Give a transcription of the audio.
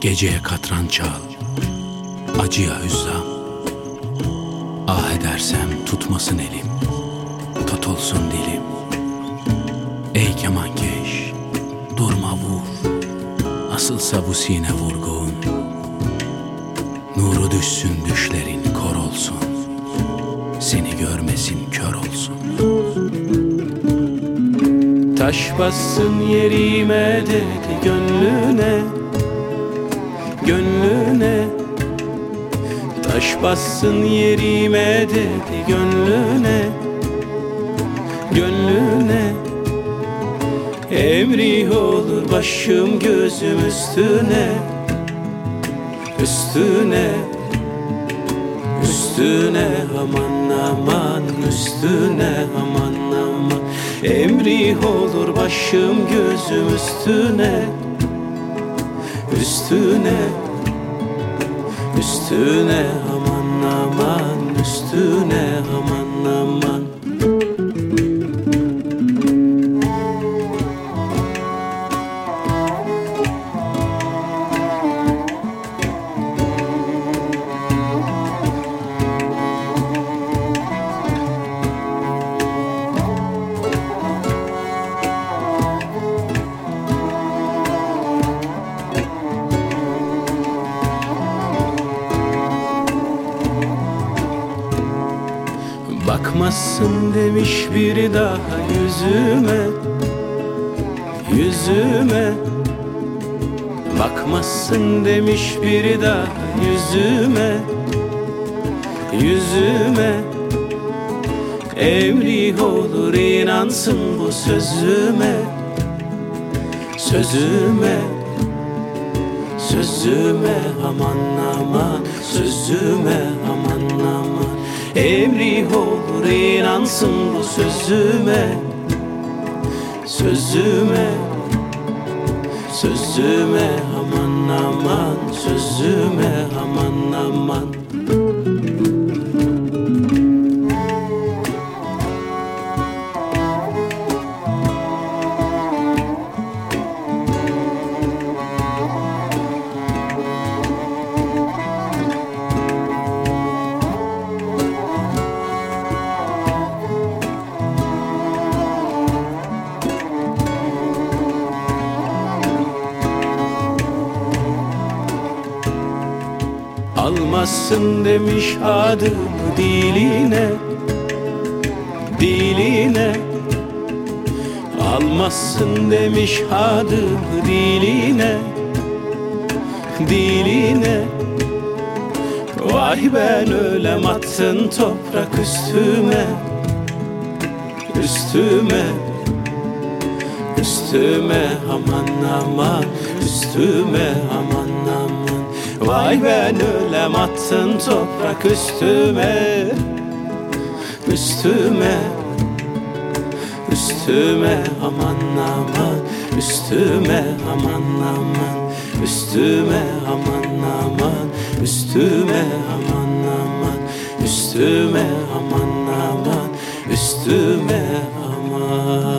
Geceye katran çal, acıya hüzzam. Ah edersem tutmasın elim, tat olsun dilim. Ey kemankeş, durma vur, nasılsa bu sine vurgun. Nuru düşsün düşlerin kor olsun, seni görmesin kör olsun. Taş bassın yerime dedi gönlüne Gönlüne. Taş bassın yerime dedi gönlüne. Gönlüne. Emri olur başım gözüm üstüne. Üstüne. Üstüne aman aman üstüne aman aman. Emri olur başım gözüm üstüne. Üstüne Üstüne aman aman Üstüne aman aman Bakmazsın demiş biri daha yüzüme Yüzüme. Bakmazsın demiş biri daha yüzüme Yüzüme. Emri olur inansın bu sözüme Sözüme Sözüme aman aman Sözüme aman aman Emri olur inansın bu sözüme. Sözüme Sözüme aman aman Sözüme aman aman Almazsın demiş adımı diline Diline. Almazsın demiş adımı diline Diline. Vay ben ölem attın toprak üstüme Üstüme. Üstüme aman aman Üstüme aman Vay ben ölem attın toprak üstüme Üstüme Üstüme aman aman Üstüme aman aman Üstüme aman aman Üstüme aman aman Üstüme aman aman Üstüme aman